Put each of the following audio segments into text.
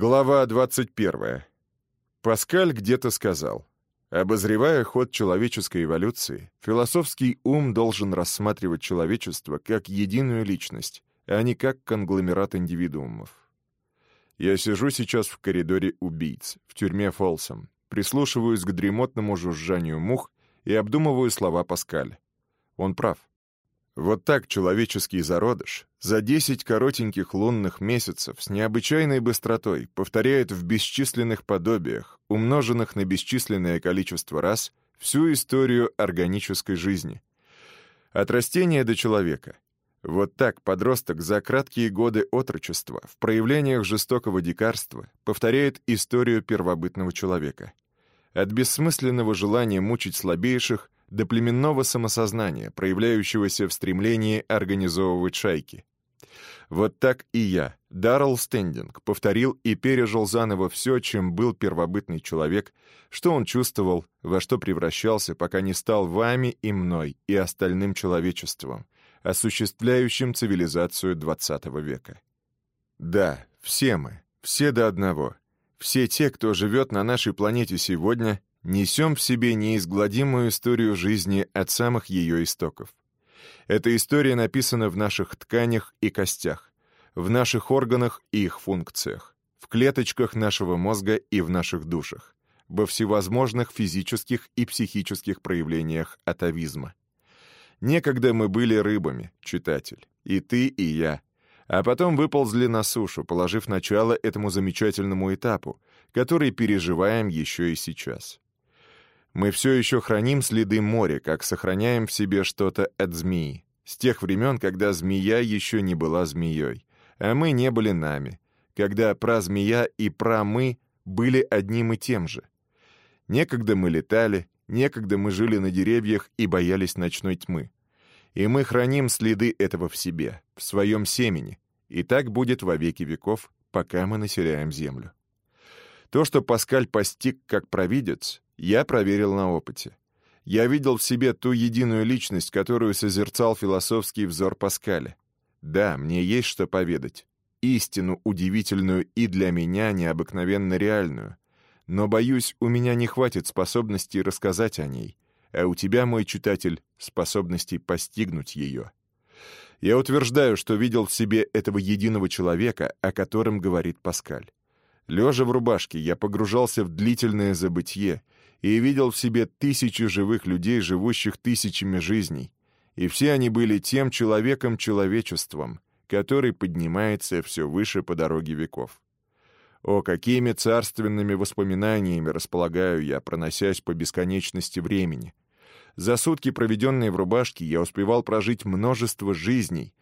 Глава 21. Паскаль где-то сказал, обозревая ход человеческой эволюции, философский ум должен рассматривать человечество как единую личность, а не как конгломерат индивидуумов. Я сижу сейчас в коридоре убийц, в тюрьме Фолсом, прислушиваюсь к дремотному жужжанию мух и обдумываю слова Паскаля. Он прав. Вот так человеческий зародыш за десять коротеньких лунных месяцев с необычайной быстротой повторяет в бесчисленных подобиях, умноженных на бесчисленное количество раз, всю историю органической жизни. От растения до человека. Вот так подросток за краткие годы отрочества в проявлениях жестокого дикарства повторяет историю первобытного человека. От бессмысленного желания мучить слабейших до племенного самосознания, проявляющегося в стремлении организовывать шайки. Вот так и я, Даррелл Стендинг, повторил и пережил заново все, чем был первобытный человек, что он чувствовал, во что превращался, пока не стал вами и мной и остальным человечеством, осуществляющим цивилизацию XX века. Да, все мы, все до одного, все те, кто живет на нашей планете сегодня, несем в себе неизгладимую историю жизни от самых ее истоков. Эта история написана в наших тканях и костях, в наших органах и их функциях, в клеточках нашего мозга и в наших душах, во всевозможных физических и психических проявлениях атовизма. Некогда мы были рыбами, читатель, и ты, и я, а потом выползли на сушу, положив начало этому замечательному этапу, который переживаем еще и сейчас. Мы все еще храним следы моря, как сохраняем в себе что-то от змеи. С тех времен, когда змея еще не была змеей, а мы не были нами, когда про-змея и про-мы были одним и тем же. Некогда мы летали, некогда мы жили на деревьях и боялись ночной тьмы. И мы храним следы этого в себе, в своем семени, и так будет во веки веков, пока мы населяем Землю. То, что Паскаль постиг как провидец, я проверил на опыте. Я видел в себе ту единую личность, которую созерцал философский взор Паскаля. Да, мне есть что поведать. Истину удивительную и для меня необыкновенно реальную. Но, боюсь, у меня не хватит способностей рассказать о ней, а у тебя, мой читатель, способностей постигнуть ее. Я утверждаю, что видел в себе этого единого человека, о котором говорит Паскаль. Лежа в рубашке, я погружался в длительное забытье — и видел в себе тысячи живых людей, живущих тысячами жизней, и все они были тем человеком-человечеством, который поднимается все выше по дороге веков. О, какими царственными воспоминаниями располагаю я, проносясь по бесконечности времени. За сутки, проведенные в рубашке, я успевал прожить множество жизней,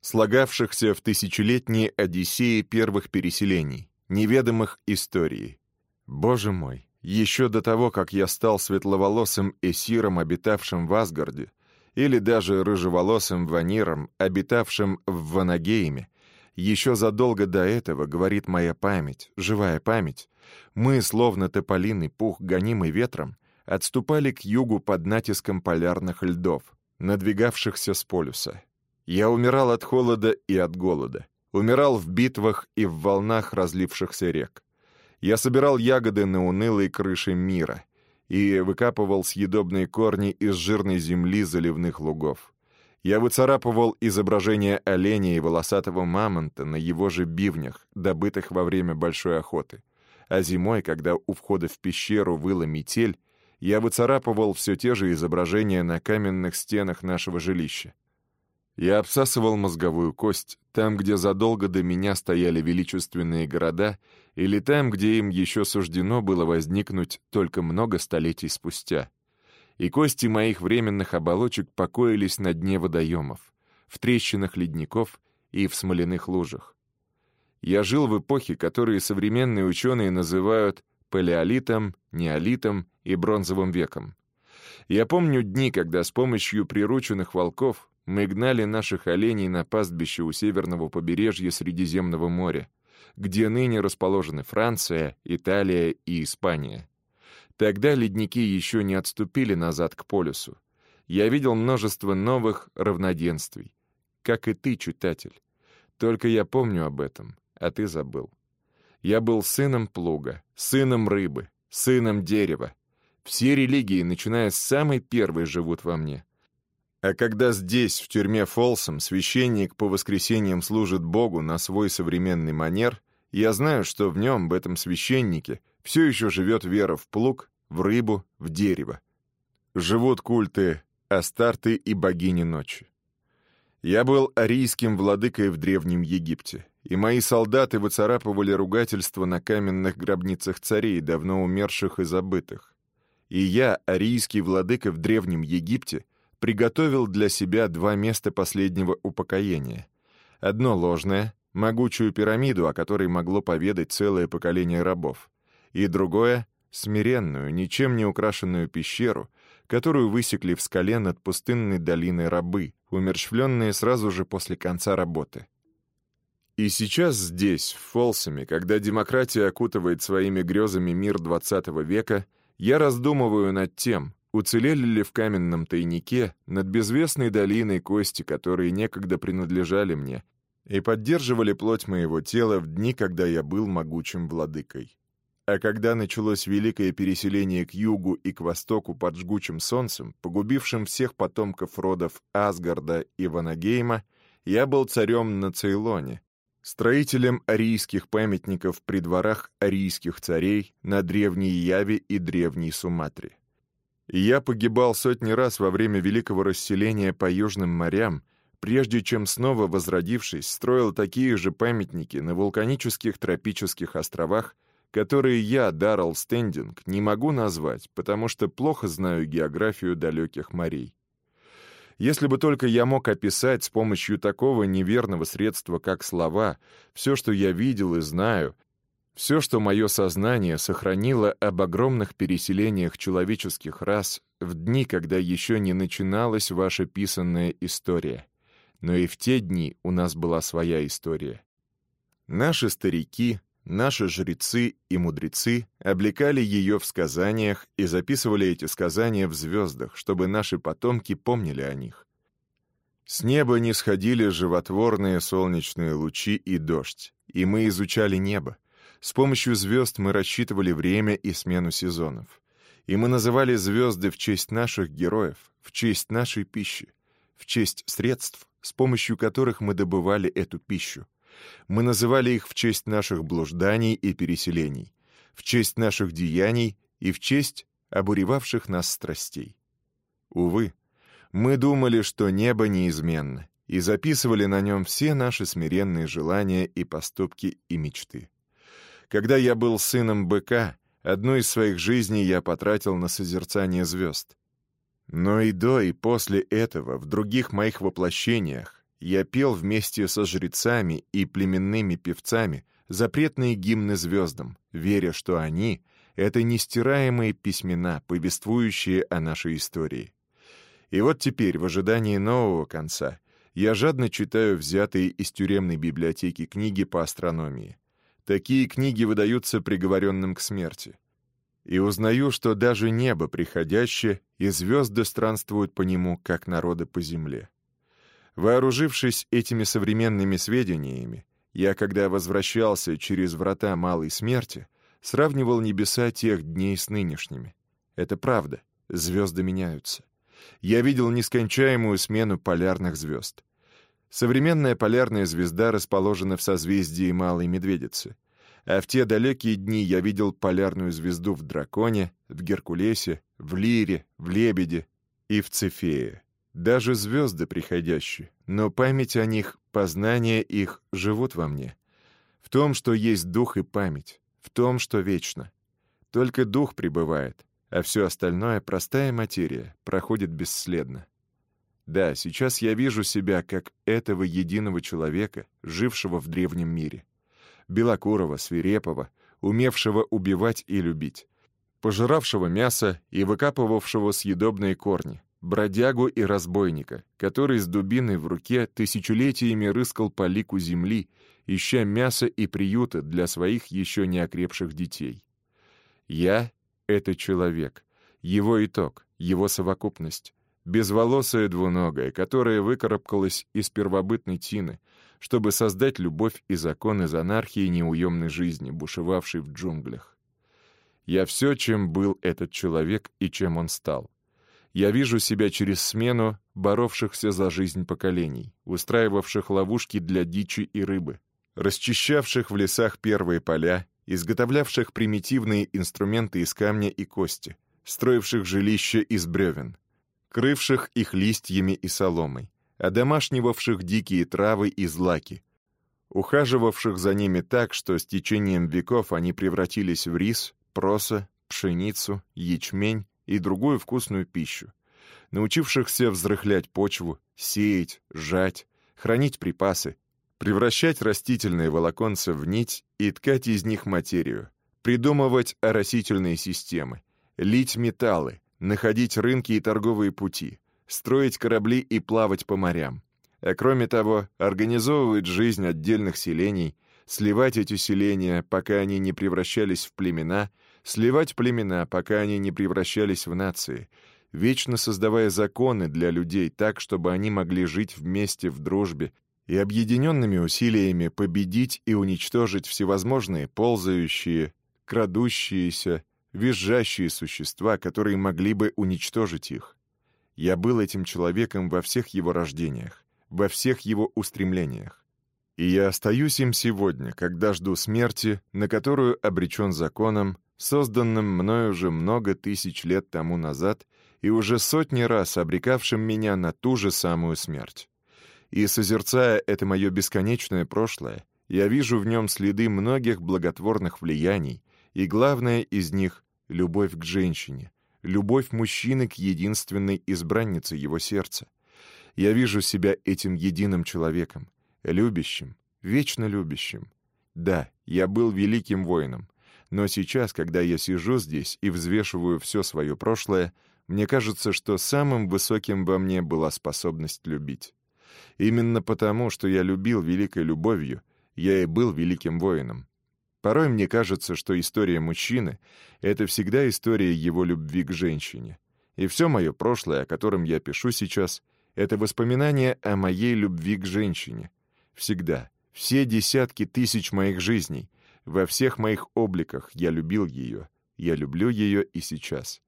слагавшихся в тысячелетние одиссеи первых переселений, неведомых историй. Боже мой, еще до того, как я стал светловолосым эсиром, обитавшим в Асгарде, или даже рыжеволосым ваниром, обитавшим в Ванагейме, еще задолго до этого, говорит моя память, живая память, мы, словно тополиный пух, гонимый ветром, отступали к югу под натиском полярных льдов, надвигавшихся с полюса. Я умирал от холода и от голода, умирал в битвах и в волнах разлившихся рек. Я собирал ягоды на унылой крыше мира и выкапывал съедобные корни из жирной земли заливных лугов. Я выцарапывал изображения оленя и волосатого мамонта на его же бивнях, добытых во время большой охоты. А зимой, когда у входа в пещеру выла метель, я выцарапывал все те же изображения на каменных стенах нашего жилища. Я обсасывал мозговую кость там, где задолго до меня стояли величественные города, или там, где им еще суждено было возникнуть только много столетий спустя. И кости моих временных оболочек покоились на дне водоемов, в трещинах ледников и в смоляных лужах. Я жил в эпохе, которую современные ученые называют палеолитом, неолитом и бронзовым веком. Я помню дни, когда с помощью прирученных волков мы гнали наших оленей на пастбище у северного побережья Средиземного моря, где ныне расположены Франция, Италия и Испания. Тогда ледники еще не отступили назад к полюсу. Я видел множество новых равноденствий, как и ты, читатель. Только я помню об этом, а ты забыл. Я был сыном плуга, сыном рыбы, сыном дерева. Все религии, начиная с самой первой, живут во мне. А когда здесь, в тюрьме Фолсом, священник по воскресеньям служит Богу на свой современный манер, я знаю, что в нем, в этом священнике, все еще живет вера в плуг, в рыбу, в дерево. Живут культы Астарты и богини ночи. Я был арийским владыкой в Древнем Египте, и мои солдаты выцарапывали ругательства на каменных гробницах царей, давно умерших и забытых. И я, арийский владыка в Древнем Египте, приготовил для себя два места последнего упокоения. Одно ложное, могучую пирамиду, о которой могло поведать целое поколение рабов, и другое — смиренную, ничем не украшенную пещеру, которую высекли в скале над пустынной долиной рабы, умерщвленные сразу же после конца работы. И сейчас здесь, в Фолсами, когда демократия окутывает своими грезами мир XX века, я раздумываю над тем, уцелели ли в каменном тайнике над безвестной долиной кости, которые некогда принадлежали мне, и поддерживали плоть моего тела в дни, когда я был могучим владыкой. А когда началось великое переселение к югу и к востоку под жгучим солнцем, погубившим всех потомков родов Асгарда и Ванагейма, я был царем на Цейлоне, строителем арийских памятников при дворах арийских царей на Древней Яве и Древней Суматре. Я погибал сотни раз во время великого расселения по южным морям, прежде чем снова возродившись, строил такие же памятники на вулканических тропических островах которые я, Даррелл Стендинг, не могу назвать, потому что плохо знаю географию далеких морей. Если бы только я мог описать с помощью такого неверного средства, как слова, все, что я видел и знаю, все, что мое сознание сохранило об огромных переселениях человеческих рас в дни, когда еще не начиналась ваша писанная история. Но и в те дни у нас была своя история. Наши старики, Наши жрецы и мудрецы облекали ее в сказаниях и записывали эти сказания в звездах, чтобы наши потомки помнили о них. С неба не сходили животворные солнечные лучи и дождь, и мы изучали небо. С помощью звезд мы рассчитывали время и смену сезонов. И мы называли звезды в честь наших героев, в честь нашей пищи, в честь средств, с помощью которых мы добывали эту пищу. Мы называли их в честь наших блужданий и переселений, в честь наших деяний и в честь обуревавших нас страстей. Увы, мы думали, что небо неизменно, и записывали на нем все наши смиренные желания и поступки и мечты. Когда я был сыном быка, одну из своих жизней я потратил на созерцание звезд. Но и до, и после этого, в других моих воплощениях, я пел вместе со жрецами и племенными певцами запретные гимны звездам, веря, что они — это нестираемые письмена, повествующие о нашей истории. И вот теперь, в ожидании нового конца, я жадно читаю взятые из тюремной библиотеки книги по астрономии. Такие книги выдаются приговоренным к смерти. И узнаю, что даже небо приходящее, и звезды странствуют по нему, как народы по земле. Вооружившись этими современными сведениями, я, когда возвращался через врата малой смерти, сравнивал небеса тех дней с нынешними. Это правда, звезды меняются. Я видел нескончаемую смену полярных звезд. Современная полярная звезда расположена в созвездии Малой Медведицы, а в те далекие дни я видел полярную звезду в Драконе, в Геркулесе, в Лире, в Лебеде и в Цефее. Даже звезды приходящие, но память о них, познание их живут во мне. В том, что есть дух и память, в том, что вечно. Только дух пребывает, а все остальное, простая материя, проходит бесследно. Да, сейчас я вижу себя как этого единого человека, жившего в древнем мире. Белокурого, свирепого, умевшего убивать и любить, пожиравшего мясо и выкапывавшего съедобные корни, бродягу и разбойника, который с дубиной в руке тысячелетиями рыскал по лику земли, ища мяса и приюта для своих еще не окрепших детей. Я — это человек, его итог, его совокупность, безволосая двуногая, которая выкарабкалась из первобытной тины, чтобы создать любовь и закон из анархии неуемной жизни, бушевавшей в джунглях. Я все, чем был этот человек и чем он стал. Я вижу себя через смену боровшихся за жизнь поколений, устраивавших ловушки для дичи и рыбы, расчищавших в лесах первые поля, изготовлявших примитивные инструменты из камня и кости, строивших жилища из бревен, крывших их листьями и соломой, одомашнивавших дикие травы и злаки, ухаживавших за ними так, что с течением веков они превратились в рис, проса, пшеницу, ячмень и другую вкусную пищу, научившихся взрыхлять почву, сеять, жать, хранить припасы, превращать растительные волоконца в нить и ткать из них материю, придумывать оросительные системы, лить металлы, находить рынки и торговые пути, строить корабли и плавать по морям. А кроме того, организовывать жизнь отдельных селений, сливать эти селения, пока они не превращались в племена, сливать племена, пока они не превращались в нации, вечно создавая законы для людей так, чтобы они могли жить вместе в дружбе и объединенными усилиями победить и уничтожить всевозможные ползающие, крадущиеся, визжащие существа, которые могли бы уничтожить их. Я был этим человеком во всех его рождениях, во всех его устремлениях. И я остаюсь им сегодня, когда жду смерти, на которую обречен законом, созданным мною уже много тысяч лет тому назад и уже сотни раз обрекавшим меня на ту же самую смерть. И, созерцая это мое бесконечное прошлое, я вижу в нем следы многих благотворных влияний, и главное из них — любовь к женщине, любовь мужчины к единственной избраннице его сердца. Я вижу себя этим единым человеком, любящим, вечно любящим. Да, я был великим воином, но сейчас, когда я сижу здесь и взвешиваю все свое прошлое, мне кажется, что самым высоким во мне была способность любить. Именно потому, что я любил великой любовью, я и был великим воином. Порой мне кажется, что история мужчины — это всегда история его любви к женщине. И все мое прошлое, о котором я пишу сейчас, — это воспоминание о моей любви к женщине. Всегда, все десятки тысяч моих жизней, во всех моих обликах я любил ее. Я люблю ее и сейчас.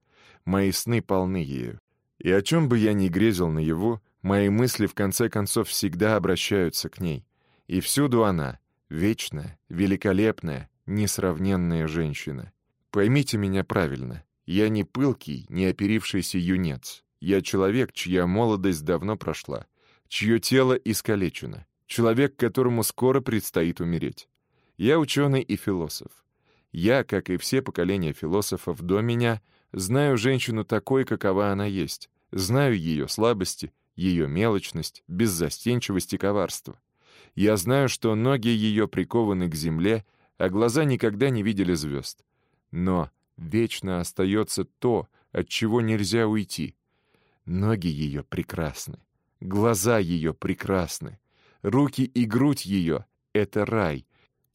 Мои сны полны ею. И о чем бы я ни грезил наяву, мои мысли в конце концов всегда обращаются к ней. И всюду она, вечная, великолепная, несравненная женщина. Поймите меня правильно. Я не пылкий, не оперившийся юнец. Я человек, чья молодость давно прошла, чье тело искалечено, человек, которому скоро предстоит умереть. Я ученый и философ. Я, как и все поколения философов до меня, знаю женщину такой, какова она есть, знаю ее слабости, ее мелочность, беззастенчивость и коварство. Я знаю, что ноги ее прикованы к земле, а глаза никогда не видели звезд. Но вечно остается то, от чего нельзя уйти. Ноги ее прекрасны, глаза ее прекрасны, руки и грудь ее — это рай,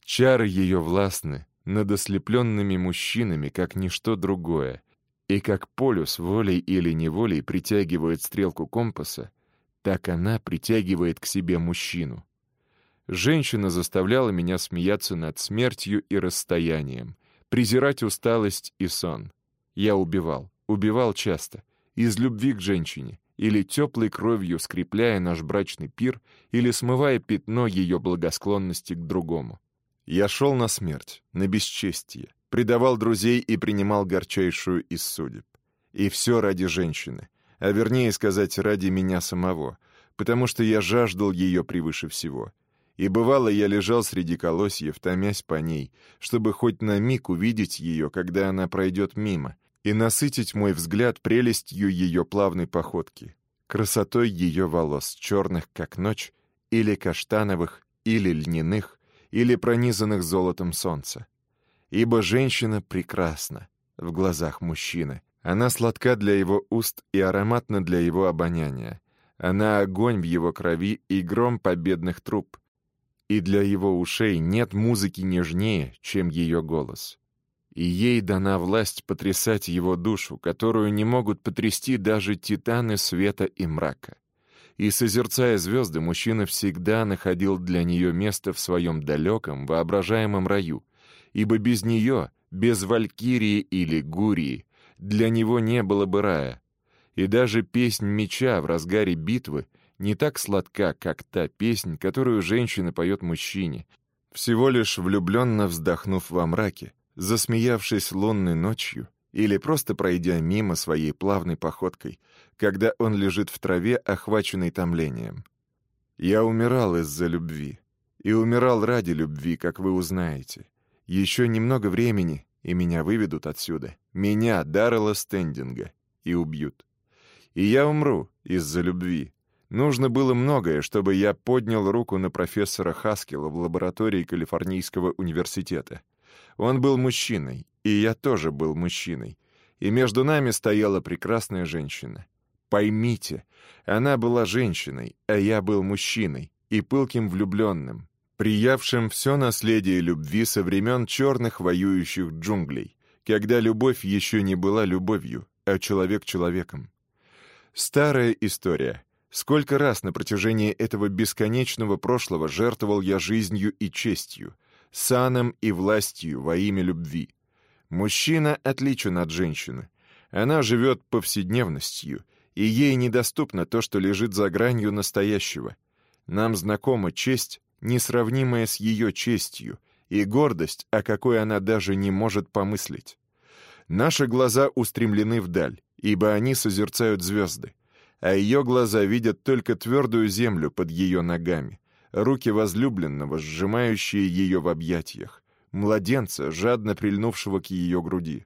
Чары ее властны над ослепленными мужчинами, как ничто другое, и как полюс волей или неволей притягивает стрелку компаса, так она притягивает к себе мужчину. Женщина заставляла меня смеяться над смертью и расстоянием, презирать усталость и сон. Я убивал, убивал часто, из любви к женщине, или теплой кровью скрепляя наш брачный пир, или смывая пятно ее благосклонности к другому. Я шел на смерть, на бесчестие, предавал друзей и принимал горчайшую из судеб. И все ради женщины, а вернее сказать, ради меня самого, потому что я жаждал ее превыше всего. И бывало, я лежал среди колосьев, томясь по ней, чтобы хоть на миг увидеть ее, когда она пройдет мимо, и насытить мой взгляд прелестью ее плавной походки, красотой ее волос, черных, как ночь, или каштановых, или льняных, или пронизанных золотом солнца. Ибо женщина прекрасна в глазах мужчины. Она сладка для его уст и ароматна для его обоняния. Она огонь в его крови и гром победных труб. И для его ушей нет музыки нежнее, чем ее голос. и ей дана власть потрясать его душу, которую не могут потрясти даже титаны света и мрака. И, созерцая звезды, мужчина всегда находил для нее место в своем далеком, воображаемом раю, ибо без нее, без Валькирии или Гурии, для него не было бы рая. И даже песнь меча в разгаре битвы не так сладка, как та песнь, которую женщина поет мужчине, всего лишь влюбленно вздохнув во мраке, засмеявшись лунной ночью или просто пройдя мимо своей плавной походкой, когда он лежит в траве, охваченный томлением. Я умирал из-за любви. И умирал ради любви, как вы узнаете. Еще немного времени, и меня выведут отсюда. Меня, Даррела Стендинга, и убьют. И я умру из-за любви. Нужно было многое, чтобы я поднял руку на профессора Хаскела в лаборатории Калифорнийского университета. Он был мужчиной, и я тоже был мужчиной. И между нами стояла прекрасная женщина. Поймите, она была женщиной, а я был мужчиной и пылким влюбленным, приявшим все наследие любви со времен черных воюющих джунглей, когда любовь еще не была любовью, а человек человеком. Старая история. Сколько раз на протяжении этого бесконечного прошлого жертвовал я жизнью и честью, саном и властью во имя любви. Мужчина отличен от женщины. Она живет повседневностью, и ей недоступно то, что лежит за гранью настоящего. Нам знакома честь, несравнимая с ее честью, и гордость, о какой она даже не может помыслить. Наши глаза устремлены вдаль, ибо они созерцают звезды, а ее глаза видят только твердую землю под ее ногами, руки возлюбленного, сжимающие ее в объятиях, младенца, жадно прильнувшего к ее груди.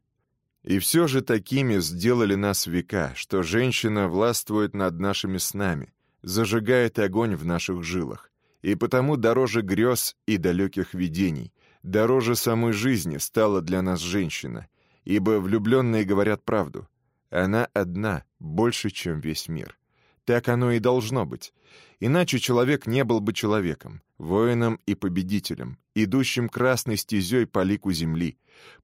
И все же такими сделали нас века, что женщина властвует над нашими снами, зажигает огонь в наших жилах, и потому дороже грез и далеких видений, дороже самой жизни стала для нас женщина, ибо влюбленные говорят правду. Она одна, больше, чем весь мир. Так оно и должно быть. Иначе человек не был бы человеком, воином и победителем, идущим красной стезей по лику земли,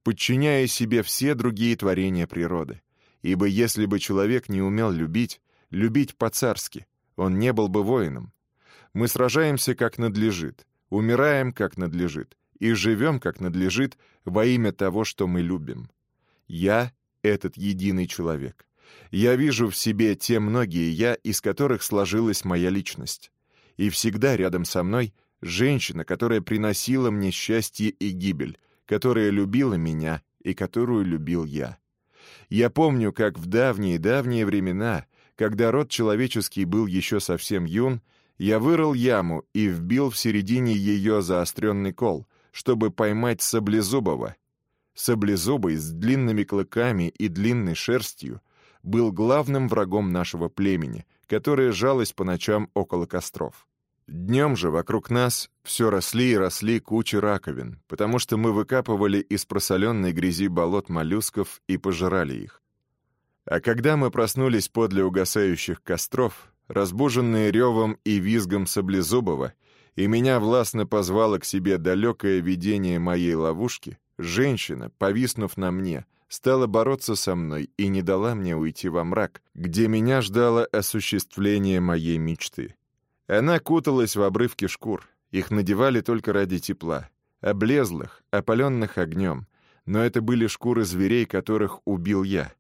подчиняя себе все другие творения природы. Ибо если бы человек не умел любить, любить по-царски, он не был бы воином. Мы сражаемся как надлежит, умираем как надлежит и живем как надлежит во имя того, что мы любим. Я — этот единый человек. Я вижу в себе те многие «я», из которых сложилась моя личность. И всегда рядом со мной женщина, которая приносила мне счастье и гибель, которая любила меня и которую любил я. Я помню, как в давние-давние времена, когда род человеческий был еще совсем юн, я вырыл яму и вбил в середине ее заостренный кол, чтобы поймать саблезубого. Саблезубый с длинными клыками и длинной шерстью — был главным врагом нашего племени, которое жалось по ночам около костров. Днем же вокруг нас все росли и росли кучи раковин, потому что мы выкапывали из просоленной грязи болот моллюсков и пожирали их. А когда мы проснулись подле угасающих костров, разбуженные ревом и визгом Саблезубова, и меня властно позвало к себе далекое видение моей ловушки, женщина, повиснув на мне, стала бороться со мной и не дала мне уйти во мрак, где меня ждало осуществление моей мечты. Она куталась в обрывки шкур, их надевали только ради тепла, облезлых, опаленных огнем, но это были шкуры зверей, которых убил я.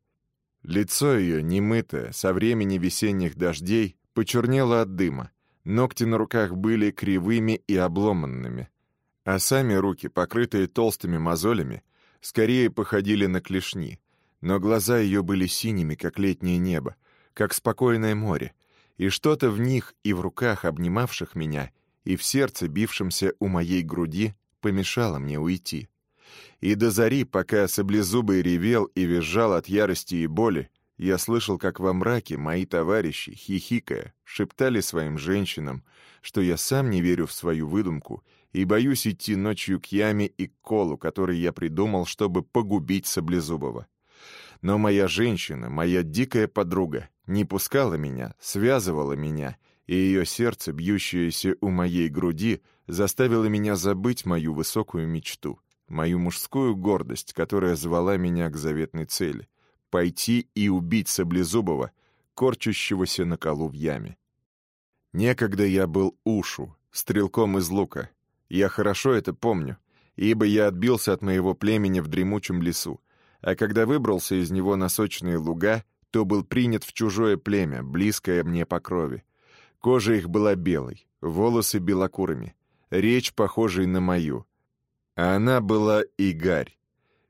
Лицо ее, немытое, со времени весенних дождей, почернело от дыма, ногти на руках были кривыми и обломанными, а сами руки, покрытые толстыми мозолями, скорее походили на клешни, но глаза ее были синими, как летнее небо, как спокойное море, и что-то в них и в руках, обнимавших меня, и в сердце, бившемся у моей груди, помешало мне уйти. И до зари, пока саблезубый ревел и визжал от ярости и боли, я слышал, как во мраке мои товарищи, хихикая, шептали своим женщинам, что я сам не верю в свою выдумку и боюсь идти ночью к яме и колу, который я придумал, чтобы погубить Саблезубова. Но моя женщина, моя дикая подруга, не пускала меня, связывала меня, и ее сердце, бьющееся у моей груди, заставило меня забыть мою высокую мечту, мою мужскую гордость, которая звала меня к заветной цели — пойти и убить Саблезубова, корчащегося на колу в яме. Некогда я был Ушу, стрелком из лука. Я хорошо это помню, ибо я отбился от моего племени в дремучем лесу, а когда выбрался из него на сочные луга, то был принят в чужое племя, близкое мне по крови. Кожа их была белой, волосы белокурыми, речь похожей на мою. А она была Игарь.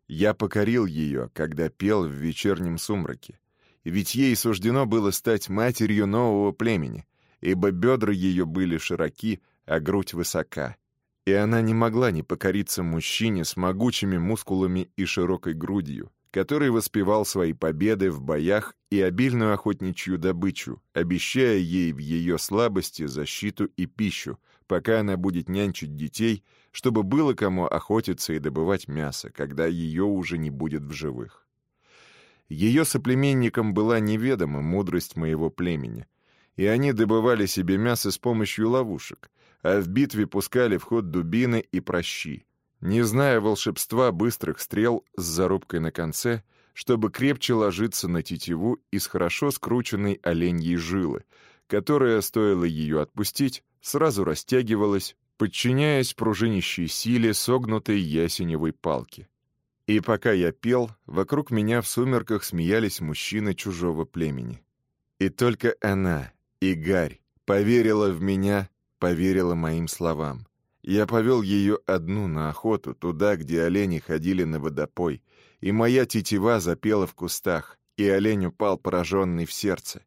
Я покорил ее, когда пел в вечернем сумраке. Ведь ей суждено было стать матерью нового племени, ибо бедра ее были широки, а грудь высока. И она не могла не покориться мужчине с могучими мускулами и широкой грудью, который воспевал свои победы в боях и обильную охотничью добычу, обещая ей в ее слабости защиту и пищу, пока она будет нянчить детей, чтобы было кому охотиться и добывать мясо, когда ее уже не будет в живых. Ее соплеменникам была неведома мудрость моего племени, и они добывали себе мясо с помощью ловушек, а в битве пускали в ход дубины и прощи, не зная волшебства быстрых стрел с зарубкой на конце, чтобы крепче ложиться на тетиву из хорошо скрученной оленьей жилы, которая, стоило ее отпустить, сразу растягивалась, подчиняясь пружинищей силе согнутой ясеневой палки. И пока я пел, вокруг меня в сумерках смеялись мужчины чужого племени. И только она, Игарь, поверила в меня, поверила моим словам. Я повел ее одну на охоту, туда, где олени ходили на водопой, и моя тетива запела в кустах, и олень упал пораженный в сердце.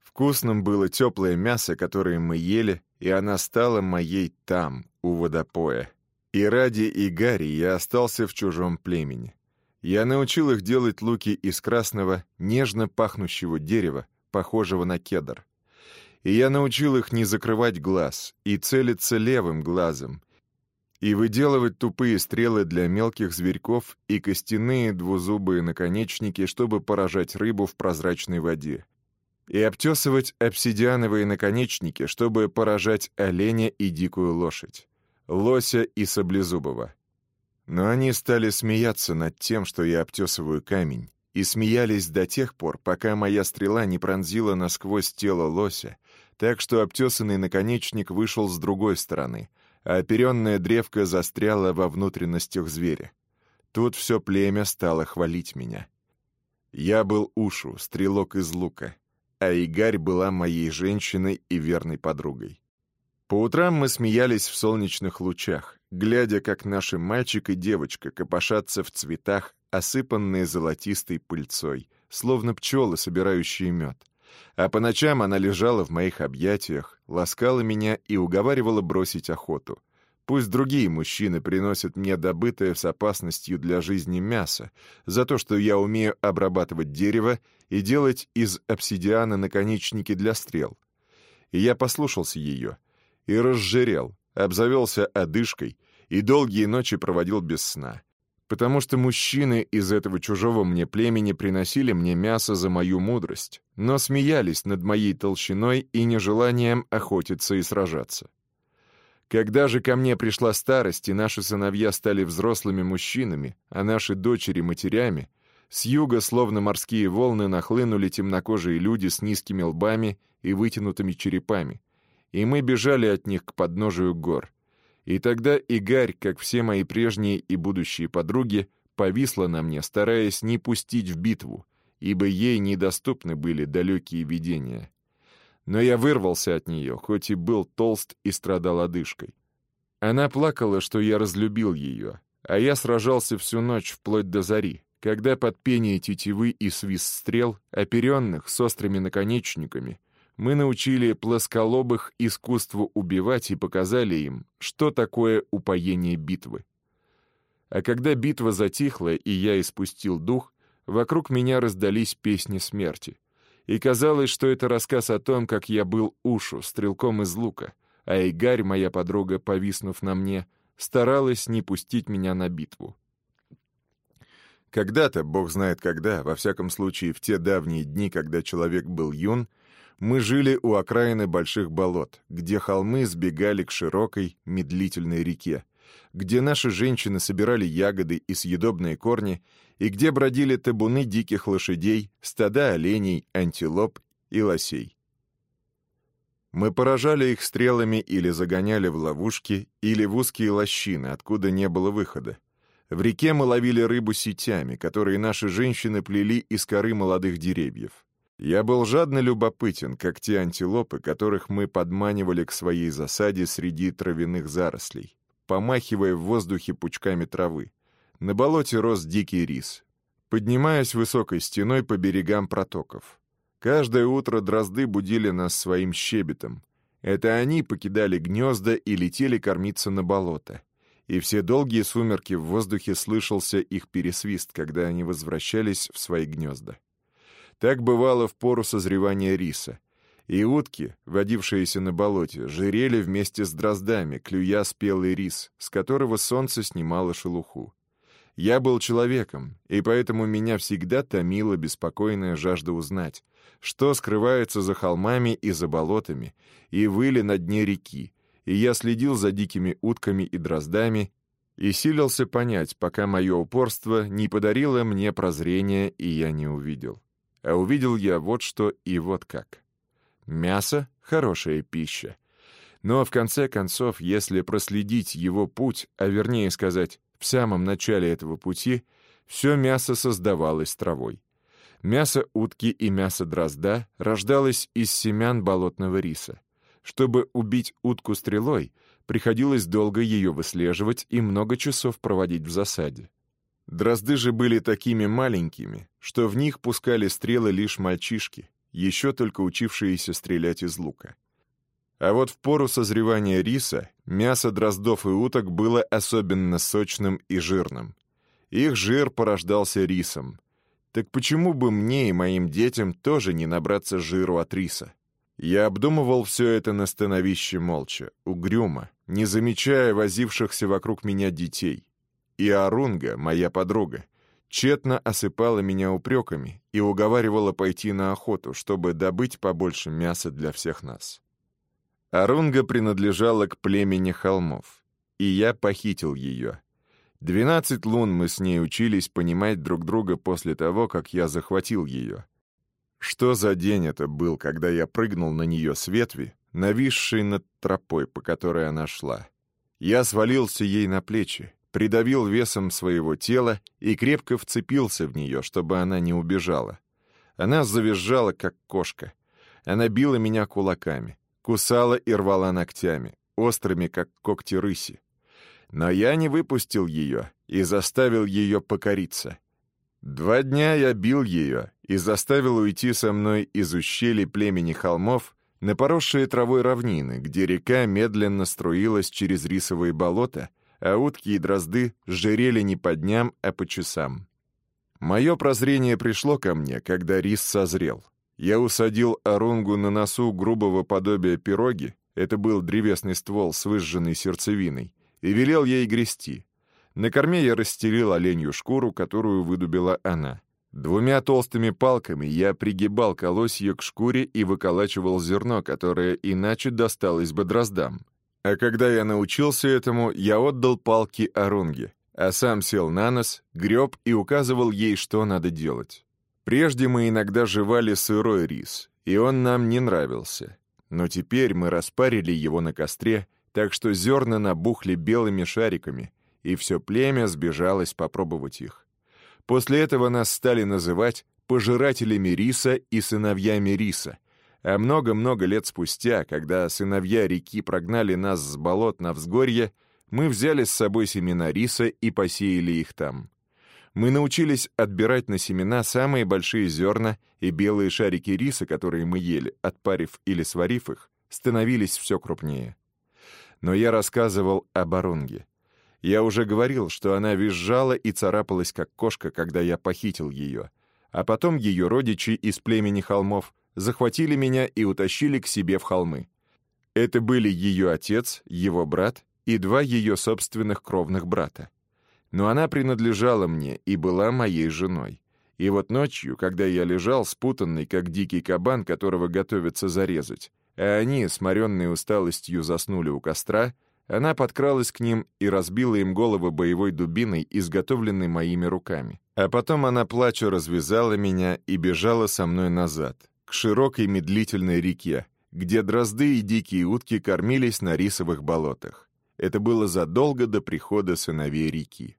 Вкусным было теплое мясо, которое мы ели, и она стала моей там, у водопоя. И ради Игари я остался в чужом племени. Я научил их делать луки из красного, нежно пахнущего дерева, похожего на кедр и я научил их не закрывать глаз и целиться левым глазом, и выделывать тупые стрелы для мелких зверьков и костяные двузубые наконечники, чтобы поражать рыбу в прозрачной воде, и обтесывать обсидиановые наконечники, чтобы поражать оленя и дикую лошадь, лося и саблезубого. Но они стали смеяться над тем, что я обтесываю камень, и смеялись до тех пор, пока моя стрела не пронзила насквозь тело лося, так что обтесанный наконечник вышел с другой стороны, а оперенная древка застряла во внутренностях зверя. Тут все племя стало хвалить меня. Я был Ушу, стрелок из лука, а Игарь была моей женщиной и верной подругой. По утрам мы смеялись в солнечных лучах, глядя, как наши мальчик и девочка копошатся в цветах, осыпанные золотистой пыльцой, словно пчелы, собирающие мед. А по ночам она лежала в моих объятиях, ласкала меня и уговаривала бросить охоту. Пусть другие мужчины приносят мне добытое с опасностью для жизни мясо, за то, что я умею обрабатывать дерево и делать из обсидиана наконечники для стрел. И я послушался ее, и разжирел, обзавелся одышкой, и долгие ночи проводил без сна потому что мужчины из этого чужого мне племени приносили мне мясо за мою мудрость, но смеялись над моей толщиной и нежеланием охотиться и сражаться. Когда же ко мне пришла старость, и наши сыновья стали взрослыми мужчинами, а наши дочери — матерями, с юга, словно морские волны, нахлынули темнокожие люди с низкими лбами и вытянутыми черепами, и мы бежали от них к подножию гор — и тогда Игарь, как все мои прежние и будущие подруги, повисла на мне, стараясь не пустить в битву, ибо ей недоступны были далекие видения. Но я вырвался от нее, хоть и был толст и страдал одышкой. Она плакала, что я разлюбил ее, а я сражался всю ночь вплоть до зари, когда под пение тетивы и свист стрел, оперенных с острыми наконечниками, мы научили плосколобых искусству убивать и показали им, что такое упоение битвы. А когда битва затихла, и я испустил дух, вокруг меня раздались песни смерти. И казалось, что это рассказ о том, как я был Ушу, стрелком из лука, а Игарь, моя подруга, повиснув на мне, старалась не пустить меня на битву. Когда-то, бог знает когда, во всяком случае в те давние дни, когда человек был юн, мы жили у окраины больших болот, где холмы сбегали к широкой, медлительной реке, где наши женщины собирали ягоды и съедобные корни, и где бродили табуны диких лошадей, стада оленей, антилоп и лосей. Мы поражали их стрелами или загоняли в ловушки, или в узкие лощины, откуда не было выхода. В реке мы ловили рыбу сетями, которые наши женщины плели из коры молодых деревьев. Я был жадно любопытен, как те антилопы, которых мы подманивали к своей засаде среди травяных зарослей, помахивая в воздухе пучками травы. На болоте рос дикий рис, поднимаясь высокой стеной по берегам протоков. Каждое утро дрозды будили нас своим щебетом. Это они покидали гнезда и летели кормиться на болото. И все долгие сумерки в воздухе слышался их пересвист, когда они возвращались в свои гнезда. Так бывало в пору созревания риса. И утки, водившиеся на болоте, жирели вместе с дроздами, клюя спелый рис, с которого солнце снимало шелуху. Я был человеком, и поэтому меня всегда томила беспокойная жажда узнать, что скрывается за холмами и за болотами, и выли на дне реки, и я следил за дикими утками и дроздами, и силился понять, пока мое упорство не подарило мне прозрения, и я не увидел. А увидел я вот что и вот как. Мясо — хорошая пища. Но в конце концов, если проследить его путь, а вернее сказать, в самом начале этого пути, все мясо создавалось травой. Мясо утки и мясо дрозда рождалось из семян болотного риса. Чтобы убить утку стрелой, приходилось долго ее выслеживать и много часов проводить в засаде. Дрозды же были такими маленькими, что в них пускали стрелы лишь мальчишки, еще только учившиеся стрелять из лука. А вот в пору созревания риса мясо дроздов и уток было особенно сочным и жирным. Их жир порождался рисом. Так почему бы мне и моим детям тоже не набраться жиру от риса? Я обдумывал все это на становище молча, угрюмо, не замечая возившихся вокруг меня детей. И Арунга, моя подруга, тщетно осыпала меня упреками и уговаривала пойти на охоту, чтобы добыть побольше мяса для всех нас. Арунга принадлежала к племени холмов, и я похитил ее. Двенадцать лун мы с ней учились понимать друг друга после того, как я захватил ее. Что за день это был, когда я прыгнул на нее с ветви, нависшей над тропой, по которой она шла. Я свалился ей на плечи, придавил весом своего тела и крепко вцепился в нее, чтобы она не убежала. Она завизжала, как кошка. Она била меня кулаками, кусала и рвала ногтями, острыми, как когти рыси. Но я не выпустил ее и заставил ее покориться. Два дня я бил ее и заставил уйти со мной из ущелий племени холмов на поросшие травой равнины, где река медленно струилась через рисовые болота — а утки и дрозды жирели не по дням, а по часам. Мое прозрение пришло ко мне, когда рис созрел. Я усадил орунгу на носу грубого подобия пироги, это был древесный ствол с выжженной сердцевиной, и велел ей грести. На корме я расстелил оленью шкуру, которую выдубила она. Двумя толстыми палками я пригибал колосья к шкуре и выколачивал зерно, которое иначе досталось бы дроздам. А когда я научился этому, я отдал палки Арунге, а сам сел на нос, греб и указывал ей, что надо делать. Прежде мы иногда жевали сырой рис, и он нам не нравился. Но теперь мы распарили его на костре, так что зерна набухли белыми шариками, и все племя сбежалось попробовать их. После этого нас стали называть пожирателями риса и сыновьями риса — а много-много лет спустя, когда сыновья реки прогнали нас с болот на взгорье, мы взяли с собой семена риса и посеяли их там. Мы научились отбирать на семена самые большие зерна, и белые шарики риса, которые мы ели, отпарив или сварив их, становились все крупнее. Но я рассказывал о Барунге. Я уже говорил, что она визжала и царапалась, как кошка, когда я похитил ее. А потом ее родичи из племени холмов захватили меня и утащили к себе в холмы. Это были ее отец, его брат и два ее собственных кровных брата. Но она принадлежала мне и была моей женой. И вот ночью, когда я лежал спутанный, как дикий кабан, которого готовятся зарезать, а они, сморенные усталостью, заснули у костра, Она подкралась к ним и разбила им головы боевой дубиной, изготовленной моими руками. А потом она, плача, развязала меня и бежала со мной назад, к широкой медлительной реке, где дрозды и дикие утки кормились на рисовых болотах. Это было задолго до прихода сыновей реки.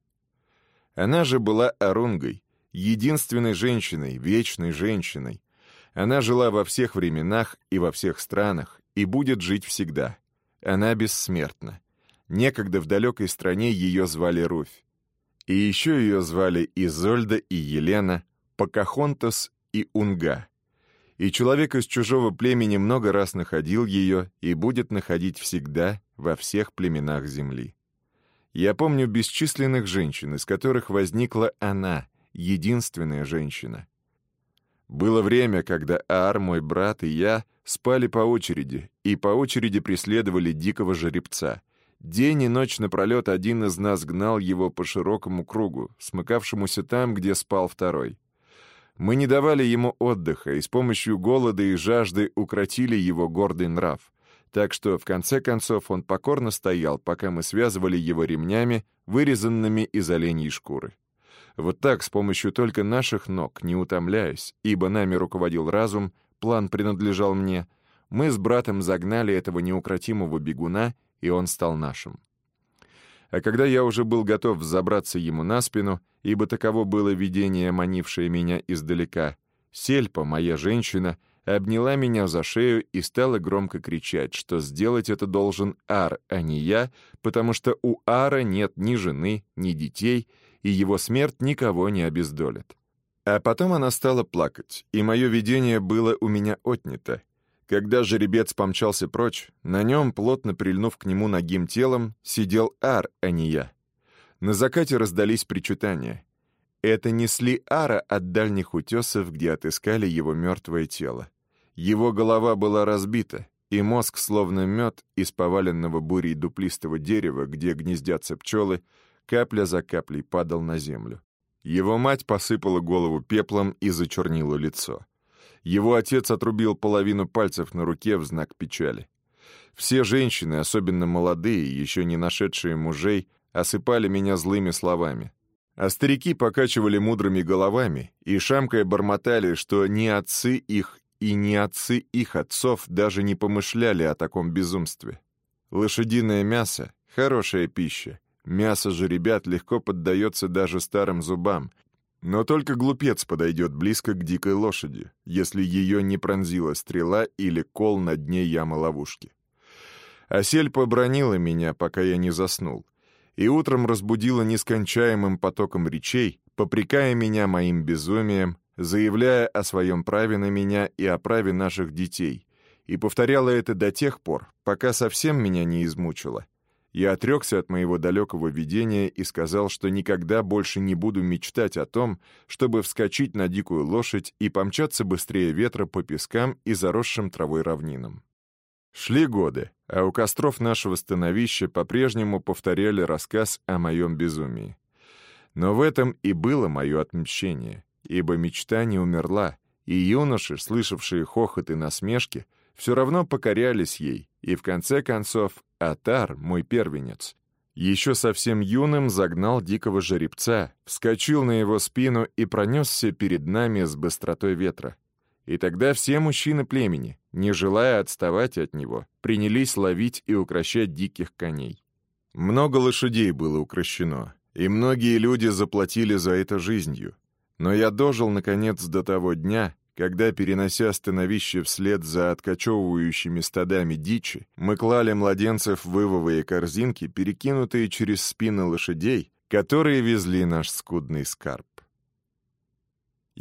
Она же была Арунгой, единственной женщиной, вечной женщиной. Она жила во всех временах и во всех странах, и будет жить всегда. Она бессмертна. Некогда в далекой стране ее звали Руфь. И еще ее звали Изольда и Елена, Покахонтас и Унга. И человек из чужого племени много раз находил ее и будет находить всегда во всех племенах земли. Я помню бесчисленных женщин, из которых возникла она, единственная женщина. Было время, когда Аар, мой брат и я спали по очереди, и по очереди преследовали дикого жеребца. День и ночь напролет один из нас гнал его по широкому кругу, смыкавшемуся там, где спал второй. Мы не давали ему отдыха и с помощью голода и жажды укротили его гордый нрав. Так что, в конце концов, он покорно стоял, пока мы связывали его ремнями, вырезанными из оленьей шкуры. Вот так, с помощью только наших ног, не утомляясь, ибо нами руководил разум, план принадлежал мне, мы с братом загнали этого неукротимого бегуна, и он стал нашим. А когда я уже был готов взобраться ему на спину, ибо таково было видение, манившее меня издалека, Сельпа, моя женщина, обняла меня за шею и стала громко кричать, что сделать это должен Ар, а не я, потому что у Ара нет ни жены, ни детей, и его смерть никого не обездолит. А потом она стала плакать, и мое видение было у меня отнято. Когда жеребец помчался прочь, на нем, плотно прильнув к нему ногим телом, сидел Ар, а не я. На закате раздались причитания. Это несли Ара от дальних утесов, где отыскали его мертвое тело. Его голова была разбита, и мозг, словно мед из поваленного бурей дуплистого дерева, где гнездятся пчелы, капля за каплей падал на землю. Его мать посыпала голову пеплом и зачернила лицо. Его отец отрубил половину пальцев на руке в знак печали. Все женщины, особенно молодые, еще не нашедшие мужей, осыпали меня злыми словами. А старики покачивали мудрыми головами и шамкая бормотали, что ни отцы их и ни отцы их отцов даже не помышляли о таком безумстве. Лошадиное мясо — хорошая пища, Мясо же ребят легко поддается даже старым зубам, но только глупец подойдет близко к дикой лошади, если ее не пронзила стрела или кол на дне ямы ловушки. Осель побронила меня, пока я не заснул, и утром разбудила нескончаемым потоком речей, попрекая меня моим безумием, заявляя о своем праве на меня и о праве наших детей, и повторяла это до тех пор, пока совсем меня не измучила, я отрекся от моего далекого видения и сказал, что никогда больше не буду мечтать о том, чтобы вскочить на дикую лошадь и помчаться быстрее ветра по пескам и заросшим травой равнинам. Шли годы, а у костров нашего становища по-прежнему повторяли рассказ о моем безумии. Но в этом и было мое отмщение, ибо мечта не умерла, и юноши, слышавшие хохот и насмешки, все равно покорялись ей, и в конце концов Атар, мой первенец, еще совсем юным загнал дикого жеребца, вскочил на его спину и пронесся перед нами с быстротой ветра. И тогда все мужчины племени, не желая отставать от него, принялись ловить и укращать диких коней. Много лошадей было укращено, и многие люди заплатили за это жизнью. Но я дожил, наконец, до того дня, когда, перенося становище вслед за откачевывающими стадами дичи, мы клали младенцев в вывовые корзинки, перекинутые через спины лошадей, которые везли наш скудный скарб.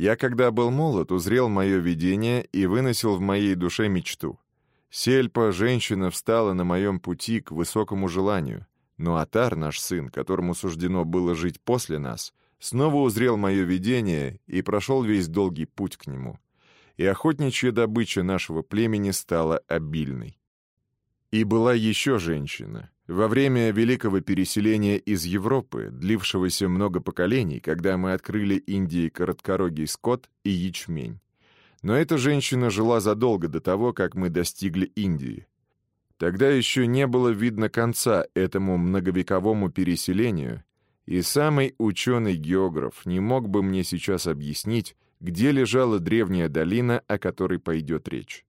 Я, когда был молод, узрел мое видение и выносил в моей душе мечту. Сельпа, женщина, встала на моем пути к высокому желанию, но Атар, наш сын, которому суждено было жить после нас, снова узрел мое видение и прошел весь долгий путь к нему. И охотничья добыча нашего племени стала обильной. И была еще женщина. Во время великого переселения из Европы, длившегося много поколений, когда мы открыли Индии короткорогий скот и ячмень. Но эта женщина жила задолго до того, как мы достигли Индии. Тогда еще не было видно конца этому многовековому переселению, и самый ученый-географ не мог бы мне сейчас объяснить, где лежала древняя долина, о которой пойдет речь.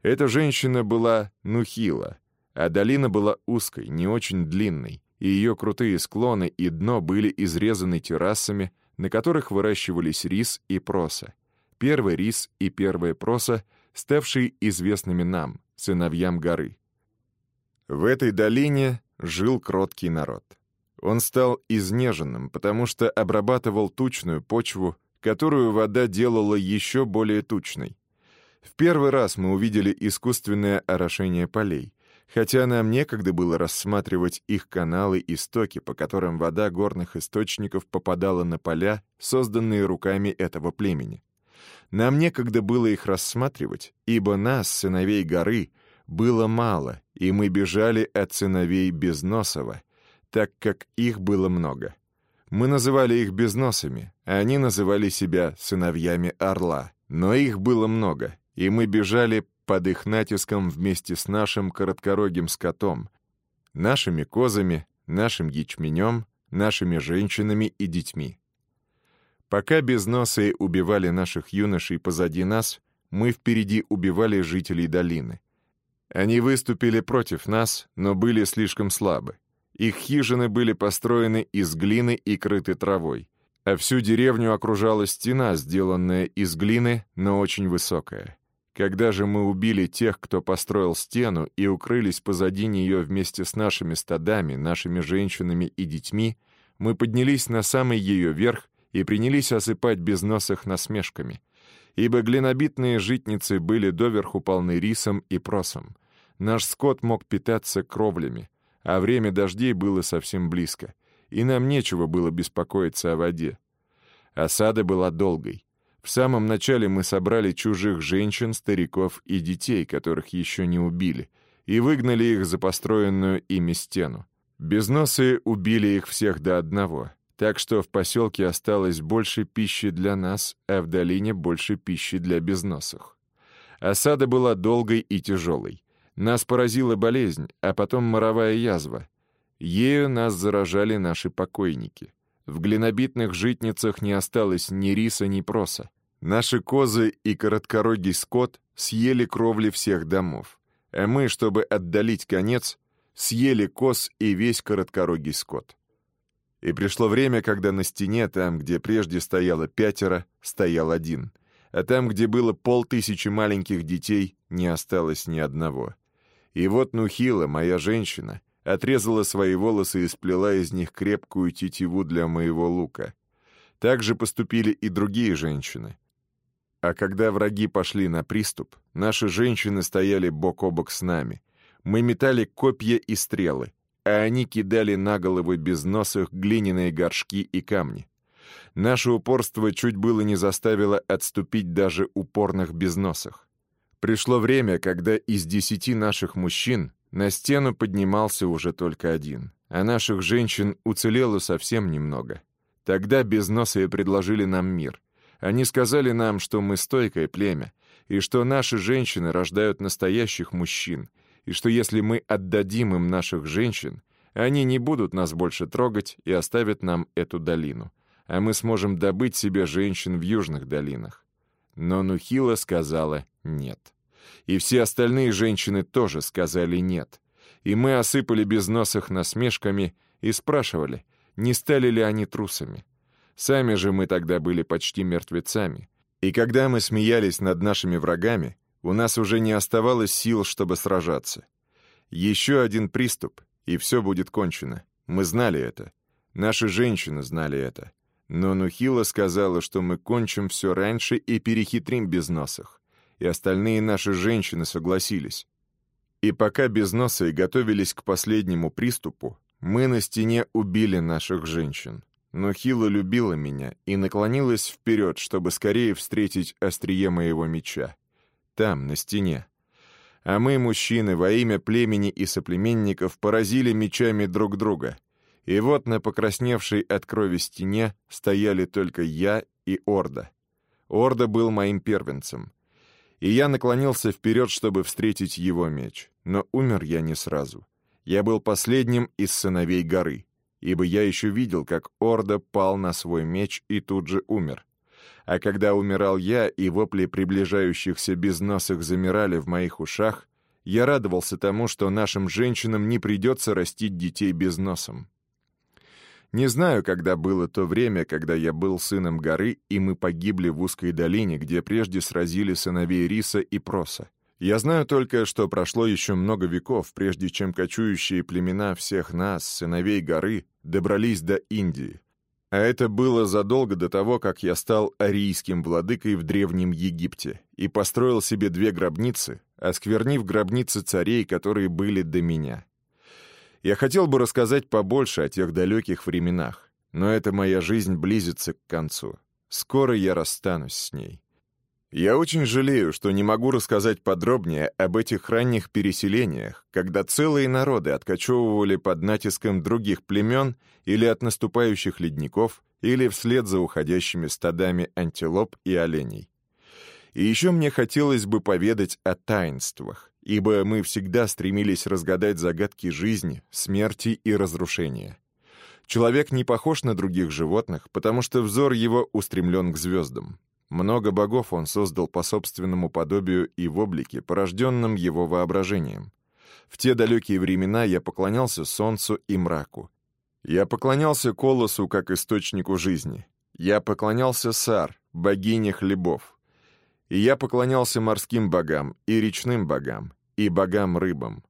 Эта женщина была Нухила, а долина была узкой, не очень длинной, и ее крутые склоны и дно были изрезаны террасами, на которых выращивались рис и проса. Первый рис и первая проса, ставшие известными нам, сыновьям горы. В этой долине жил кроткий народ. Он стал изнеженным, потому что обрабатывал тучную почву, которую вода делала еще более тучной. В первый раз мы увидели искусственное орошение полей, хотя нам некогда было рассматривать их каналы и стоки, по которым вода горных источников попадала на поля, созданные руками этого племени. Нам некогда было их рассматривать, ибо нас, сыновей горы, было мало, и мы бежали от сыновей Безносова — так как их было много. Мы называли их безносами, а они называли себя сыновьями орла. Но их было много, и мы бежали под их натиском вместе с нашим короткорогим скотом, нашими козами, нашим ячменем, нашими женщинами и детьми. Пока безносые убивали наших юношей позади нас, мы впереди убивали жителей долины. Они выступили против нас, но были слишком слабы. Их хижины были построены из глины и крыты травой, а всю деревню окружала стена, сделанная из глины, но очень высокая. Когда же мы убили тех, кто построил стену, и укрылись позади нее вместе с нашими стадами, нашими женщинами и детьми, мы поднялись на самый ее верх и принялись осыпать безносых насмешками, ибо глинобитные житницы были доверху полны рисом и просом. Наш скот мог питаться кровлями, а время дождей было совсем близко, и нам нечего было беспокоиться о воде. Осада была долгой. В самом начале мы собрали чужих женщин, стариков и детей, которых еще не убили, и выгнали их за построенную ими стену. Безносые убили их всех до одного, так что в поселке осталось больше пищи для нас, а в долине больше пищи для безносых. Осада была долгой и тяжелой. Нас поразила болезнь, а потом моровая язва. Ею нас заражали наши покойники. В глинобитных житницах не осталось ни риса, ни проса. Наши козы и короткорогий скот съели кровли всех домов. А мы, чтобы отдалить конец, съели коз и весь короткорогий скот. И пришло время, когда на стене, там, где прежде стояло пятеро, стоял один, а там, где было полтысячи маленьких детей, не осталось ни одного. И вот Нухила, моя женщина, отрезала свои волосы и сплела из них крепкую тетиву для моего лука. Так же поступили и другие женщины. А когда враги пошли на приступ, наши женщины стояли бок о бок с нами. Мы метали копья и стрелы, а они кидали на головы безносых глиняные горшки и камни. Наше упорство чуть было не заставило отступить даже упорных безносых. Пришло время, когда из десяти наших мужчин на стену поднимался уже только один, а наших женщин уцелело совсем немного. Тогда безносые предложили нам мир. Они сказали нам, что мы стойкое племя, и что наши женщины рождают настоящих мужчин, и что если мы отдадим им наших женщин, они не будут нас больше трогать и оставят нам эту долину, а мы сможем добыть себе женщин в южных долинах. Но Нухила сказала «нет» и все остальные женщины тоже сказали «нет». И мы осыпали безносых насмешками и спрашивали, не стали ли они трусами. Сами же мы тогда были почти мертвецами. И когда мы смеялись над нашими врагами, у нас уже не оставалось сил, чтобы сражаться. Еще один приступ, и все будет кончено. Мы знали это. Наши женщины знали это. Но Нухила сказала, что мы кончим все раньше и перехитрим безносых и остальные наши женщины согласились. И пока безносые готовились к последнему приступу, мы на стене убили наших женщин. Но Хила любила меня и наклонилась вперед, чтобы скорее встретить острие моего меча. Там, на стене. А мы, мужчины, во имя племени и соплеменников, поразили мечами друг друга. И вот на покрасневшей от крови стене стояли только я и Орда. Орда был моим первенцем и я наклонился вперед, чтобы встретить его меч. но умер я не сразу. Я был последним из сыновей горы, ибо я еще видел, как Орда пал на свой меч и тут же умер. А когда умирал я, и вопли приближающихся безносых замирали в моих ушах, я радовался тому, что нашим женщинам не придется растить детей без носом. Не знаю, когда было то время, когда я был сыном горы, и мы погибли в узкой долине, где прежде сразили сыновей Риса и Проса. Я знаю только, что прошло еще много веков, прежде чем кочующие племена всех нас, сыновей горы, добрались до Индии. А это было задолго до того, как я стал арийским владыкой в Древнем Египте и построил себе две гробницы, осквернив гробницы царей, которые были до меня. Я хотел бы рассказать побольше о тех далеких временах, но эта моя жизнь близится к концу. Скоро я расстанусь с ней. Я очень жалею, что не могу рассказать подробнее об этих ранних переселениях, когда целые народы откачевывали под натиском других племен или от наступающих ледников, или вслед за уходящими стадами антилоп и оленей. И еще мне хотелось бы поведать о таинствах, ибо мы всегда стремились разгадать загадки жизни, смерти и разрушения. Человек не похож на других животных, потому что взор его устремлен к звездам. Много богов он создал по собственному подобию и в облике, порожденном его воображением. В те далекие времена я поклонялся солнцу и мраку. Я поклонялся колосу как источнику жизни. Я поклонялся Сар, богине хлебов. И я поклонялся морским богам, и речным богам, и богам-рыбам.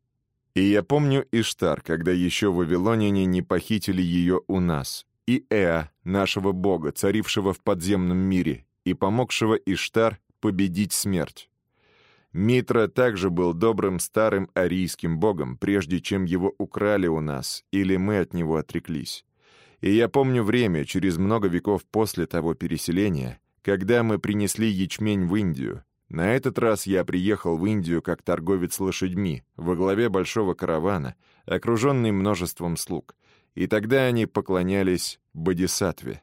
И я помню Иштар, когда еще вавилоняне не похитили ее у нас, и Эа, нашего бога, царившего в подземном мире, и помогшего Иштар победить смерть. Митра также был добрым старым арийским богом, прежде чем его украли у нас, или мы от него отреклись. И я помню время, через много веков после того переселения, когда мы принесли ячмень в Индию. На этот раз я приехал в Индию как торговец лошадьми, во главе большого каравана, окруженный множеством слуг, и тогда они поклонялись Бодисатве.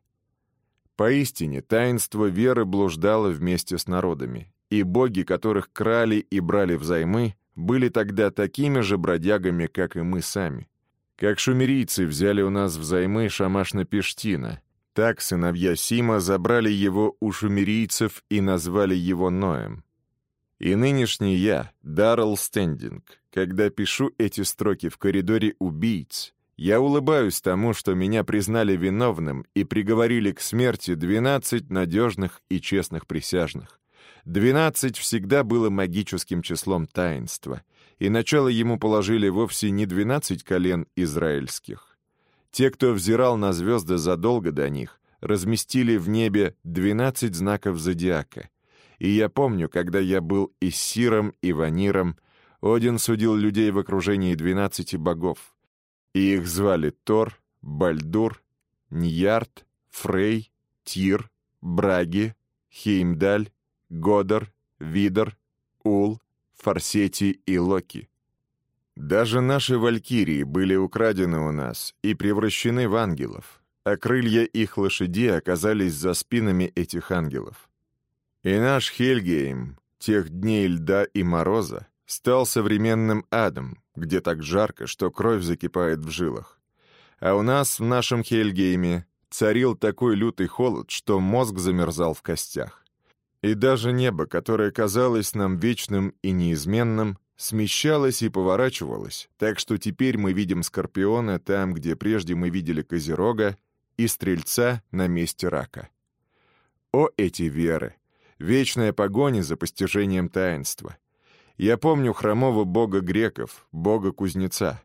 Поистине, таинство веры блуждало вместе с народами, и боги, которых крали и брали взаймы, были тогда такими же бродягами, как и мы сами. Как шумерийцы взяли у нас взаймы Шамашна-Пештина, так сыновья Сима забрали его у шумерийцев и назвали его Ноем. И нынешний я, Даррелл Стендинг, когда пишу эти строки в коридоре убийц, я улыбаюсь тому, что меня признали виновным и приговорили к смерти 12 надежных и честных присяжных. 12 всегда было магическим числом таинства, и начало ему положили вовсе не 12 колен израильских. Те, кто взирал на звезды задолго до них, разместили в небе 12 знаков зодиака. И я помню, когда я был Иссиром и Ваниром, Один судил людей в окружении 12 богов. И их звали Тор, Бальдур, Ньярд, Фрей, Тир, Браги, Хеймдаль, Годар, Видар, Ул, Фарсети и Локи. Даже наши валькирии были украдены у нас и превращены в ангелов, а крылья их лошадей оказались за спинами этих ангелов. И наш Хельгейм, тех дней льда и мороза, стал современным адом, где так жарко, что кровь закипает в жилах. А у нас, в нашем Хельгейме, царил такой лютый холод, что мозг замерзал в костях. И даже небо, которое казалось нам вечным и неизменным, смещалась и поворачивалась, так что теперь мы видим Скорпиона там, где прежде мы видели Козерога, и Стрельца на месте Рака. О, эти веры! Вечная погоня за постижением таинства. Я помню хромого бога греков, бога-кузнеца.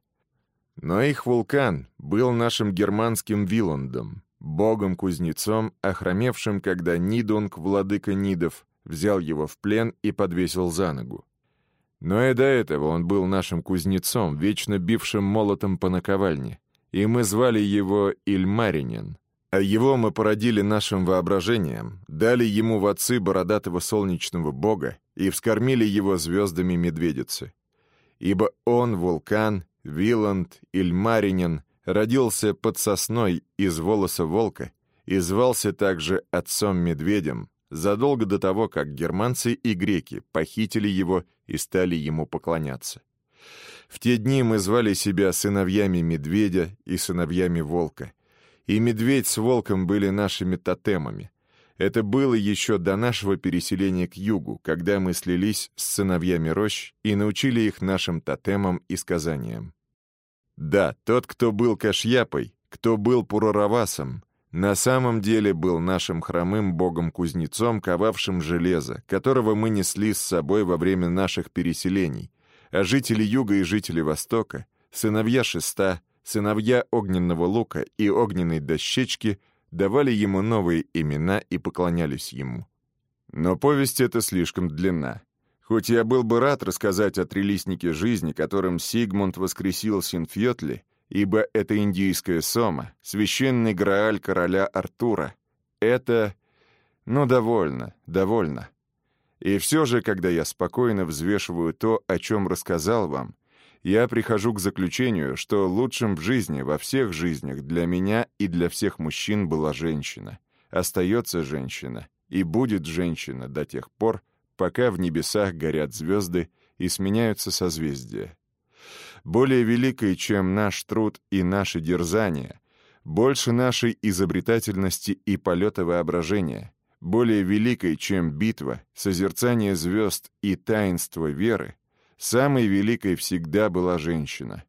Но их вулкан был нашим германским Виландом, богом-кузнецом, охромевшим, когда Нидунг, владыка Нидов, взял его в плен и подвесил за ногу. Но и до этого он был нашим кузнецом, вечно бившим молотом по наковальне, и мы звали его Ильмаринин. А его мы породили нашим воображением, дали ему в отцы бородатого солнечного бога и вскормили его звездами медведицы. Ибо он, вулкан, Виланд, Ильмаринин, родился под сосной из волоса волка и звался также отцом-медведем, задолго до того, как германцы и греки похитили его и стали ему поклоняться. В те дни мы звали себя сыновьями медведя и сыновьями волка. И медведь с волком были нашими тотемами. Это было еще до нашего переселения к югу, когда мы слились с сыновьями рощ и научили их нашим тотемам и сказаниям. Да, тот, кто был Кашьяпой, кто был Пураравасом, на самом деле был нашим хромым богом-кузнецом, ковавшим железо, которого мы несли с собой во время наших переселений, а жители Юга и жители Востока, сыновья Шеста, сыновья Огненного Лука и Огненной Дощечки давали ему новые имена и поклонялись ему. Но повесть эта слишком длинна. Хоть я был бы рад рассказать о трилистнике жизни, которым Сигмунд воскресил Синфьотли, ибо это индийская сома, священный Грааль короля Артура. Это... ну, довольно, довольно. И все же, когда я спокойно взвешиваю то, о чем рассказал вам, я прихожу к заключению, что лучшим в жизни, во всех жизнях, для меня и для всех мужчин была женщина. Остается женщина, и будет женщина до тех пор, пока в небесах горят звезды и сменяются созвездия более великой, чем наш труд и наши дерзания, больше нашей изобретательности и полета воображения, более великой, чем битва, созерцание звезд и таинство веры, самой великой всегда была женщина.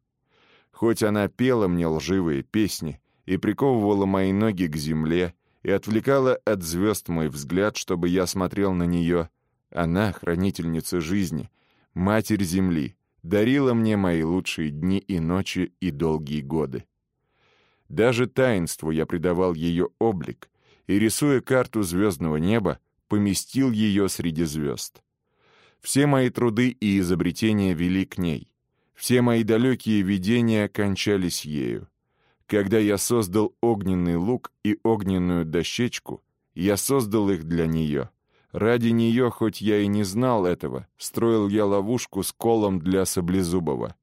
Хоть она пела мне лживые песни и приковывала мои ноги к земле и отвлекала от звезд мой взгляд, чтобы я смотрел на нее, она, хранительница жизни, Матерь Земли, дарила мне мои лучшие дни и ночи и долгие годы. Даже таинству я придавал ее облик и, рисуя карту звездного неба, поместил ее среди звезд. Все мои труды и изобретения вели к ней. Все мои далекие видения кончались ею. Когда я создал огненный лук и огненную дощечку, я создал их для нее. Ради нее, хоть я и не знал этого, строил я ловушку с колом для Саблезубова.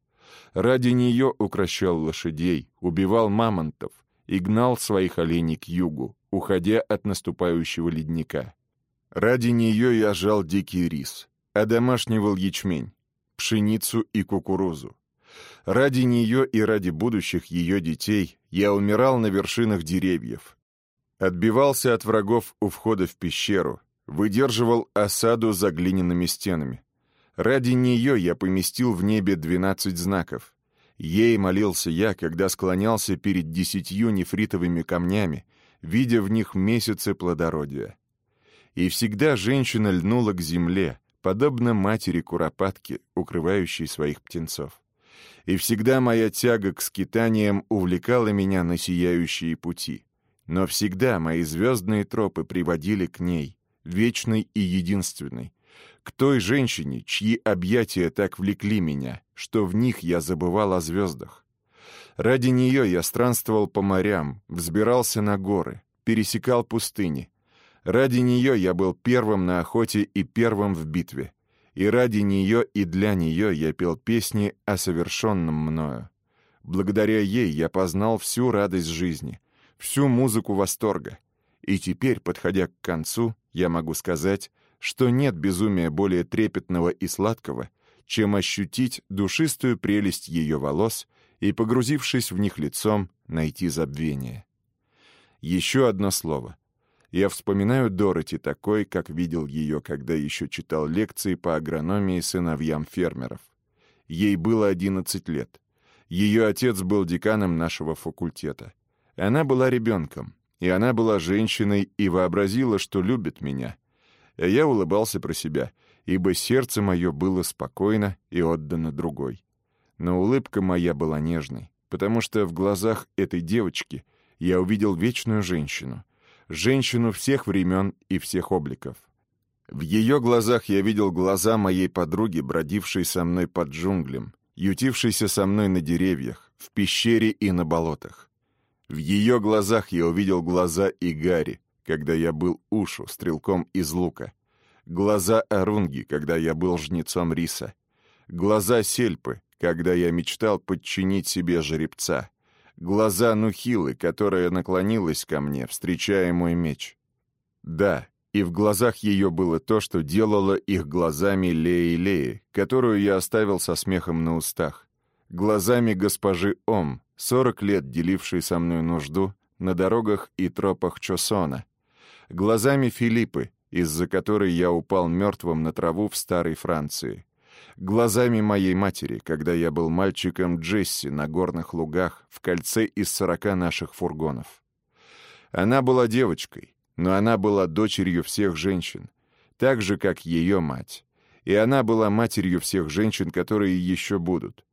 Ради нее укращал лошадей, убивал мамонтов и гнал своих оленей к югу, уходя от наступающего ледника. Ради нее я жал дикий рис, одомашнивал ячмень, пшеницу и кукурузу. Ради нее и ради будущих ее детей я умирал на вершинах деревьев, отбивался от врагов у входа в пещеру, выдерживал осаду за глиняными стенами. Ради нее я поместил в небе двенадцать знаков. Ей молился я, когда склонялся перед десятью нефритовыми камнями, видя в них месяцы плодородия. И всегда женщина льнула к земле, подобно матери куропатки, укрывающей своих птенцов. И всегда моя тяга к скитаниям увлекала меня на сияющие пути. Но всегда мои звездные тропы приводили к ней, вечной и единственной, к той женщине, чьи объятия так влекли меня, что в них я забывал о звездах. Ради нее я странствовал по морям, взбирался на горы, пересекал пустыни. Ради нее я был первым на охоте и первым в битве. И ради нее и для нее я пел песни о совершенном мною. Благодаря ей я познал всю радость жизни, всю музыку восторга. И теперь, подходя к концу, я могу сказать, что нет безумия более трепетного и сладкого, чем ощутить душистую прелесть ее волос и, погрузившись в них лицом, найти забвение. Еще одно слово. Я вспоминаю Дороти такой, как видел ее, когда еще читал лекции по агрономии сыновьям фермеров. Ей было 11 лет. Ее отец был деканом нашего факультета. Она была ребенком, и она была женщиной и вообразила, что любит меня. А я улыбался про себя, ибо сердце мое было спокойно и отдано другой. Но улыбка моя была нежной, потому что в глазах этой девочки я увидел вечную женщину, женщину всех времен и всех обликов. В ее глазах я видел глаза моей подруги, бродившей со мной под джунглем, ютившейся со мной на деревьях, в пещере и на болотах. В ее глазах я увидел глаза Игари, когда я был Ушу, стрелком из лука. Глаза Арунги, когда я был жнецом риса. Глаза Сельпы, когда я мечтал подчинить себе жеребца. Глаза Нухилы, которая наклонилась ко мне, встречая мой меч. Да, и в глазах ее было то, что делало их глазами Леи-Леи, которую я оставил со смехом на устах, глазами госпожи Ом, сорок лет делившей со мной нужду на дорогах и тропах Чосона, глазами Филиппы, из-за которой я упал мертвым на траву в старой Франции, глазами моей матери, когда я был мальчиком Джесси на горных лугах в кольце из сорока наших фургонов. Она была девочкой, но она была дочерью всех женщин, так же, как ее мать. И она была матерью всех женщин, которые еще будут.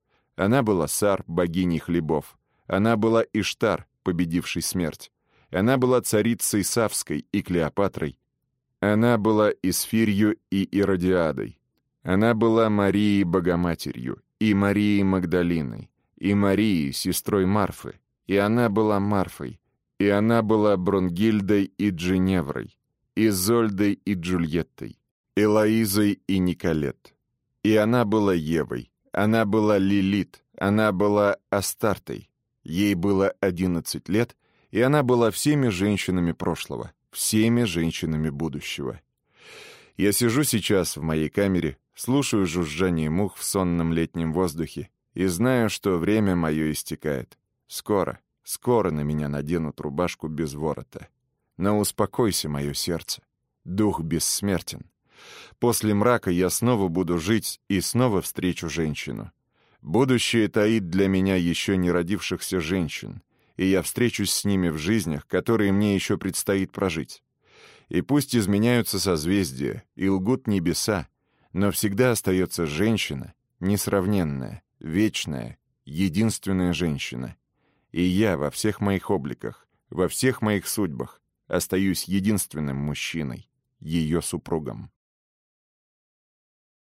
Она была Сар, богиней хлебов. Она была Иштар, победившей смерть. Она была царицей Савской и Клеопатрой. Она была Исфирью и Иродиадой. Она была Марией Богоматерью и Марией Магдалиной, и Марией, сестрой Марфы. И она была Марфой, и она была Бронгильдой и Джиневрой, Изольдой и Джульеттой, Элоизой и Николет. И она была Евой, она была Лилит, она была Астартой. Ей было одиннадцать лет, и она была всеми женщинами прошлого, всеми женщинами будущего. Я сижу сейчас в моей камере, слушаю жужжание мух в сонном летнем воздухе и знаю, что время мое истекает. Скоро. Скоро на меня наденут рубашку без ворота. Но успокойся, мое сердце. Дух бессмертен. После мрака я снова буду жить и снова встречу женщину. Будущее таит для меня еще не родившихся женщин, и я встречусь с ними в жизнях, которые мне еще предстоит прожить. И пусть изменяются созвездия и лгут небеса, но всегда остается женщина, несравненная, вечная, единственная женщина — и я во всех моих обликах, во всех моих судьбах остаюсь единственным мужчиной, ее супругом.